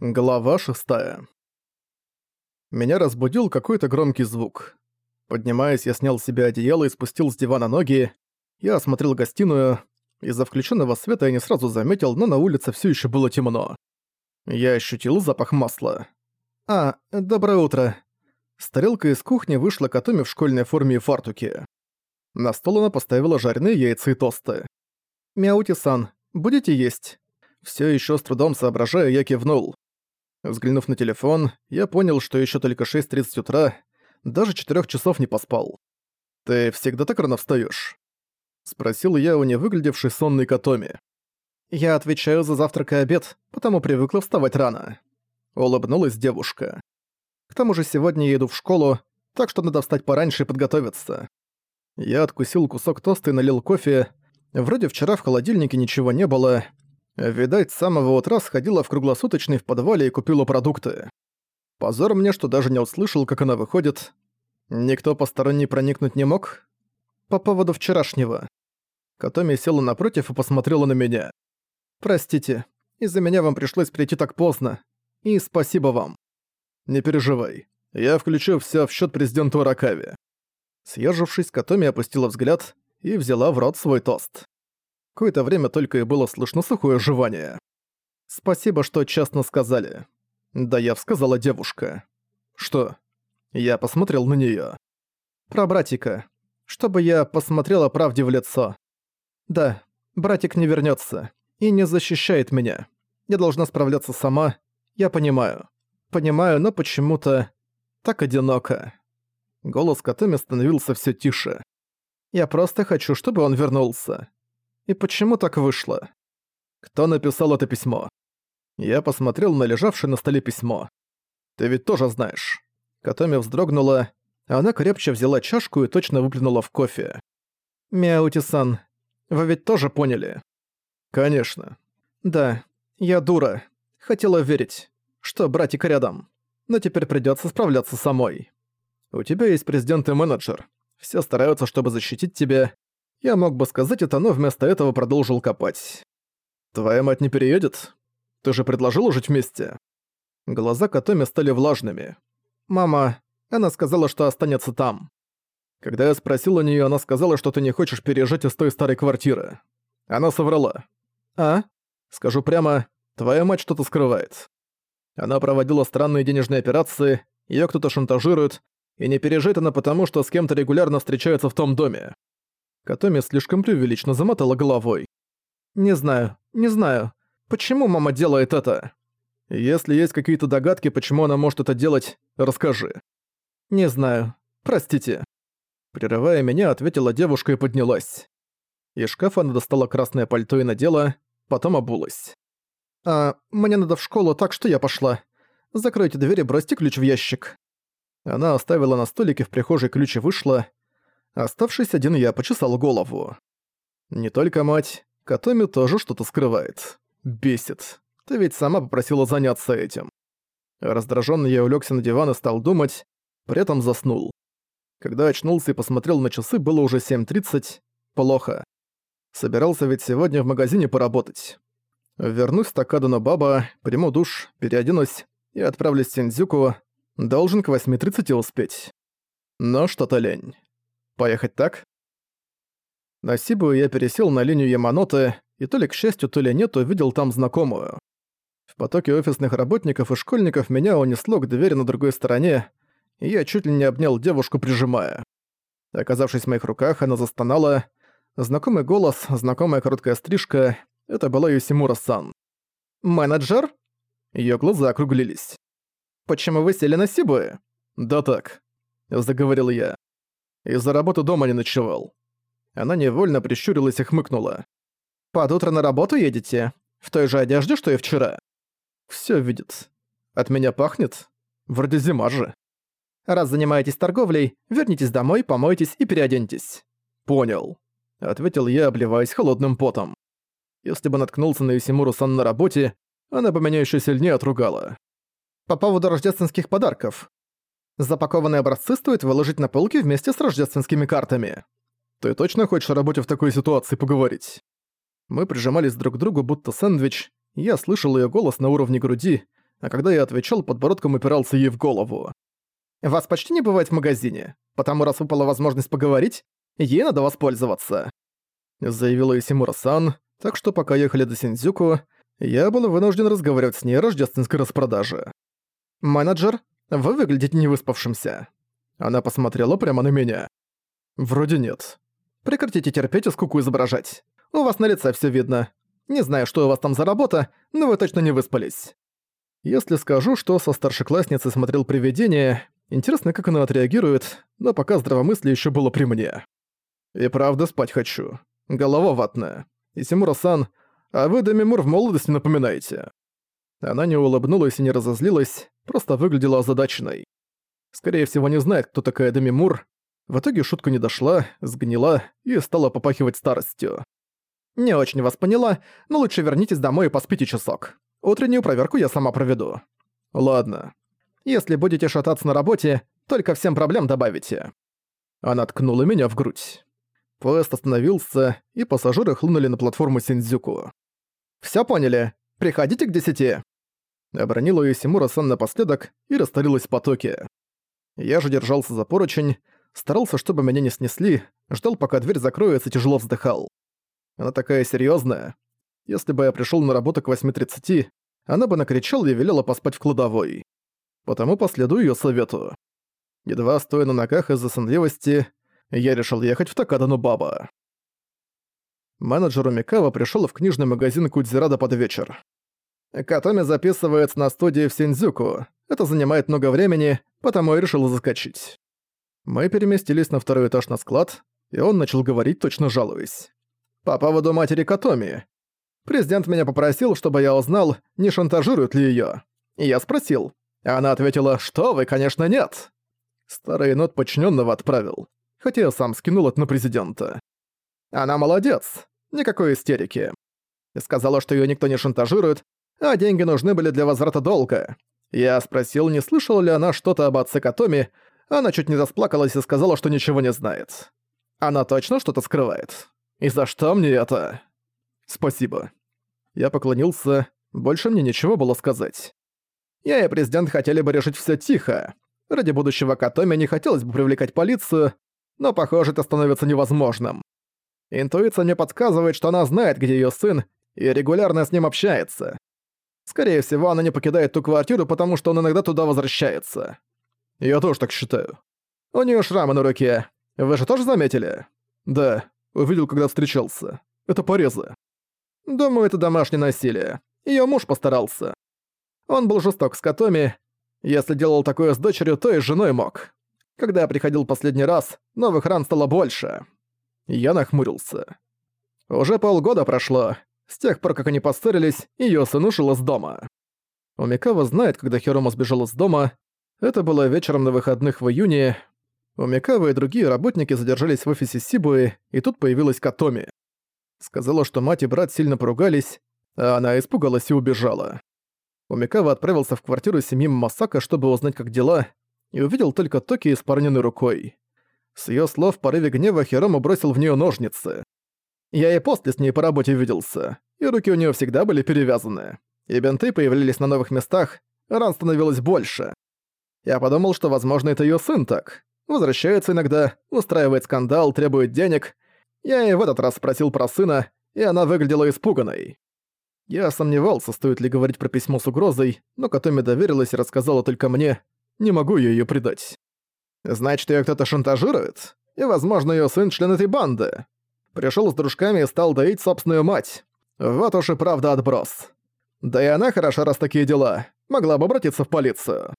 Глава шестая. Меня разбудил какой-то громкий звук. Поднимаясь, я снял с себя одеяло и спустил с дивана ноги. Я осмотрел гостиную. Из-за включенного света я не сразу заметил, но на улице все еще было темно. Я ощутил запах масла. «А, доброе утро». С тарелкой из кухни вышла Катоми в школьной форме и фартуке. На стол она поставила жареные яйца и тосты. «Мяути-сан, будете есть?» Все еще с трудом соображая, я кивнул. Взглянув на телефон, я понял, что еще только 6.30 утра, даже 4 часов не поспал. «Ты всегда так рано встаешь? Спросил я у невыглядевшей сонной Катоми. «Я отвечаю за завтрак и обед, потому привыкла вставать рано». Улыбнулась девушка. «К тому же сегодня я иду в школу, так что надо встать пораньше и подготовиться». Я откусил кусок тоста и налил кофе. Вроде вчера в холодильнике ничего не было, Видать, с самого утра сходила в круглосуточный в подвале и купила продукты. Позор мне, что даже не услышал, как она выходит. Никто посторонний проникнуть не мог? По поводу вчерашнего. Катоми села напротив и посмотрела на меня. «Простите, из-за меня вам пришлось прийти так поздно. И спасибо вам». «Не переживай. Я включу все в счет президенту Аракави». Съежившись, Катоми опустила взгляд и взяла в рот свой тост. Какое-то время только и было слышно сухое жевание. «Спасибо, что честно сказали». «Да я сказала девушка». «Что?» Я посмотрел на неё. «Про братика. Чтобы я посмотрела правде в лицо. Да, братик не вернётся. И не защищает меня. Я должна справляться сама. Я понимаю. Понимаю, но почему-то... Так одиноко». Голос Катоми становился всё тише. «Я просто хочу, чтобы он вернулся. И почему так вышло? Кто написал это письмо? Я посмотрел на лежавшее на столе письмо. Ты ведь тоже знаешь. Катоми вздрогнула, а она крепче взяла чашку и точно выплюнула в кофе. «Мяути-сан, вы ведь тоже поняли?» «Конечно». «Да, я дура. Хотела верить, что братик рядом. Но теперь придётся справляться самой. У тебя есть президент и менеджер. Все стараются, чтобы защитить тебя, я мог бы сказать это, но вместо этого продолжил копать. «Твоя мать не переедет? Ты же предложил жить вместе?» Глаза Катоми стали влажными. «Мама, она сказала, что останется там». Когда я спросил у неё, она сказала, что ты не хочешь переезжать из той старой квартиры. Она соврала. «А?» Скажу прямо, твоя мать что-то скрывает. Она проводила странные денежные операции, её кто-то шантажирует, и не переезжает она потому, что с кем-то регулярно встречается в том доме. Катоми слишком превелично замотала головой. «Не знаю, не знаю. Почему мама делает это?» «Если есть какие-то догадки, почему она может это делать, расскажи». «Не знаю. Простите». Прерывая меня, ответила девушка и поднялась. Из шкафа она достала красное пальто и надела, потом обулась. «А, мне надо в школу, так что я пошла. Закройте дверь и бросьте ключ в ящик». Она оставила на столике в прихожей ключ и вышла, Оставшись один, я почесал голову. Не только мать, Катоми тоже что-то скрывает. Бесит. Ты ведь сама попросила заняться этим. Раздражённый я улегся на диван и стал думать, при этом заснул. Когда очнулся и посмотрел на часы, было уже 7.30. Плохо. Собирался ведь сегодня в магазине поработать. Вернусь в Такадано Баба, приму душ, переоденусь и отправлюсь в Синдзюку. Должен к 8.30 успеть. Но что-то лень. Поехать так? На Сибу я пересел на линию Яманоты, и то ли к счастью, то ли нет, увидел там знакомую. В потоке офисных работников и школьников меня унесло к двери на другой стороне, и я чуть ли не обнял девушку, прижимая. Оказавшись в моих руках, она застонала. Знакомый голос, знакомая короткая стрижка — это была Юсимура-сан. «Менеджер?» Её глаза округлились. «Почему вы сели на Сибуэ?» «Да так», — заговорил я. Из-за работы дома не ночевал. Она невольно прищурилась и хмыкнула. «Под утро на работу едете? В той же одежде, что и вчера?» Всё видит. От меня пахнет? Вроде зима же. Раз занимаетесь торговлей, вернитесь домой, помойтесь и переоденьтесь. Понял. Ответил я, обливаясь холодным потом. Если бы наткнулся на Юсимуру-сан на работе, она бы меня ещё сильнее отругала. По поводу рождественских подарков. Запакованные образцы стоит выложить на полки вместе с рождественскими картами. Ты точно хочешь о работе в такой ситуации поговорить? Мы прижимались друг к другу, будто сэндвич. Я слышал её голос на уровне груди, а когда я отвечал, подбородком упирался ей в голову. «Вас почти не бывает в магазине, потому раз выпала возможность поговорить, ей надо воспользоваться», заявила Исимура-сан, так что пока ехали до Синдзюку, я был вынужден разговаривать с ней о рождественской распродаже. «Менеджер, вы выглядите невыспавшимся». Она посмотрела прямо на меня. «Вроде нет. Прекратите терпеть и скуку изображать. У вас на лице все видно. Не знаю, что у вас там за работа, но вы точно не выспались». Если скажу, что со старшеклассницей смотрел «Привидение», интересно, как она отреагирует, но пока здравомыслие еще было при мне. И правда спать хочу. Голова ватная. И Симура-сан, а вы Демимур в молодости напоминаете. Она не улыбнулась и не разозлилась, просто выглядела озадаченной. Скорее всего, не знает, кто такая Демимур. В итоге шутка не дошла, сгнила и стала попахивать старостью. «Не очень вас поняла, но лучше вернитесь домой и поспите часок. Утреннюю проверку я сама проведу». «Ладно. Если будете шататься на работе, только всем проблем добавите». Она ткнула меня в грудь. Поезд остановился, и пассажиры хлынули на платформу Синдзюку. «Всё поняли? Приходите к десяти!» Обронила её Симура-сан напоследок и растворилась в потоке. Я же держался за поручень, старался, чтобы меня не снесли, ждал, пока дверь закроется, тяжело вздыхал. Она такая серьёзная. Если бы я пришёл на работу к 8.30, она бы накричала и велела поспать в кладовой. Потому последую её совету. Едва стоя на ногах из-за сонливости, я решил ехать в Такадану Баба. Менеджер Умикава пришел в книжный магазин Кудзирада под вечер. Катоми записывается на студии в Синдзюку. Это занимает много времени, потому я решил заскочить. Мы переместились на второй этаж на склад, и он начал говорить, точно жалуясь. «По поводу матери Катоми. Президент меня попросил, чтобы я узнал, не шантажирует ли её. И я спросил. Она ответила, что вы, конечно, нет. Старый нот подчиненного отправил хотя я сам скинул это на президента. Она молодец, никакой истерики. Сказала, что её никто не шантажирует, а деньги нужны были для возврата долга. Я спросил, не слышала ли она что-то об отце Катоми, она чуть не расплакалась и сказала, что ничего не знает. Она точно что-то скрывает. И за что мне это? Спасибо. Я поклонился, больше мне ничего было сказать. Я и президент хотели бы решить всё тихо. Ради будущего Катоми не хотелось бы привлекать полицию, но, похоже, это становится невозможным. Интуиция мне подсказывает, что она знает, где её сын, и регулярно с ним общается. Скорее всего, она не покидает ту квартиру, потому что он иногда туда возвращается. Я тоже так считаю. У неё шрамы на руке. Вы же тоже заметили? Да, увидел, когда встречался. Это порезы. Думаю, это домашнее насилие. Её муж постарался. Он был жесток с Катоми. Если делал такое с дочерью, то и с женой мог. Когда я приходил последний раз, новых ран стало больше. Я нахмурился. Уже полгода прошло, с тех пор, как они поссорились, её сын ушел из дома. Умикава знает, когда Хирома сбежал из дома. Это было вечером на выходных в июне. Умикава и другие работники задержались в офисе Сибуи, и тут появилась Катоми. Сказала, что мать и брат сильно поругались, а она испугалась и убежала. Умикава отправился в квартиру семьи Масака, чтобы узнать, как дела, и увидел только Токи испарненной рукой. С её слов в порыве гнева Хирому бросил в неё ножницы. Я и после с ней по работе виделся, и руки у неё всегда были перевязаны. И бинты появлялись на новых местах, ран становилось больше. Я подумал, что, возможно, это её сын так. Возвращается иногда, устраивает скандал, требует денег. Я и в этот раз спросил про сына, и она выглядела испуганной. Я сомневался, стоит ли говорить про письмо с угрозой, но Катоми доверилась и рассказала только мне, не могу я её предать. Значит, её кто-то шантажирует? И, возможно, её сын член этой банды. Пришёл с дружками и стал доить собственную мать. Вот уж и правда отброс. Да и она хороша, раз такие дела. Могла бы обратиться в полицию.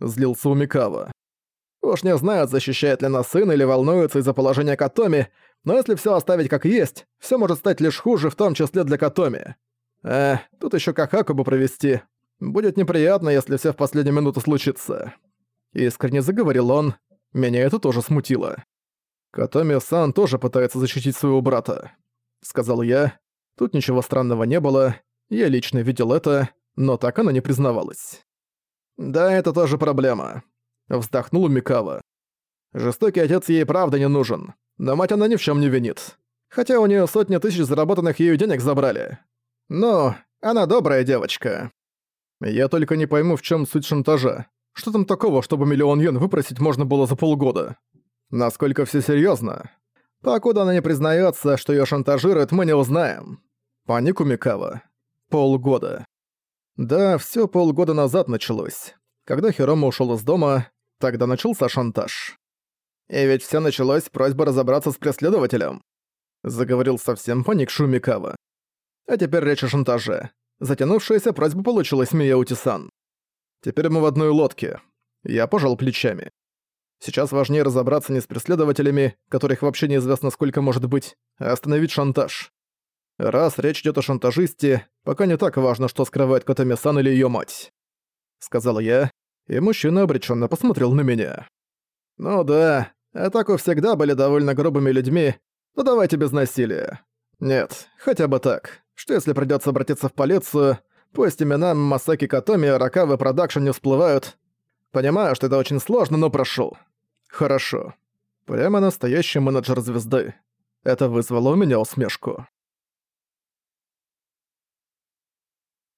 Злился Умикава. Уж не знают, защищает ли нас сын или волнуется из-за положения Катоми, но если всё оставить как есть, всё может стать лишь хуже, в том числе для Катоми. Э, тут ещё Какаку бы провести. Будет неприятно, если все в последнюю минуту случится. Искренне заговорил он. Меня это тоже смутило. Катоми-сан тоже пытается защитить своего брата. Сказал я. Тут ничего странного не было. Я лично видел это, но так она не признавалась. «Да, это тоже проблема», — вздохнул Микава. «Жестокий отец ей правда не нужен, но мать она ни в чем не винит. Хотя у нее сотни тысяч заработанных ею денег забрали. Но она добрая девочка. Я только не пойму, в чем суть шантажа. Что там такого, чтобы миллион йен выпросить можно было за полгода? Насколько все серьезно? Покуда она не признается, что ее шантажируют, мы не узнаем. Панику Микава. Полгода. Да, все полгода назад началось. Когда Хирома ушел из дома, тогда начался шантаж. И ведь все началось с просьбы разобраться с преследователем. Заговорил совсем поникший Микава. А теперь речь о шантаже. Затянувшаяся просьба получилась Мияути-сан. Теперь мы в одной лодке. Я пожал плечами. Сейчас важнее разобраться не с преследователями, которых вообще неизвестно сколько может быть, а остановить шантаж. Раз речь идет о шантажисте, пока не так важно, что скрывает Котами-сан или ее мать. Сказал я, и мужчина обреченно посмотрел на меня. Ну да, Атаку всегда были довольно грубыми людьми, но давайте без насилия. Нет, хотя бы так. Что если придётся обратиться в полицию, пусть имена Масаки Катоми и Ракавы Продакшн не всплывают. Понимаю, что это очень сложно, но прошу. Хорошо. Прямо настоящий менеджер звезды. Это вызвало у меня усмешку.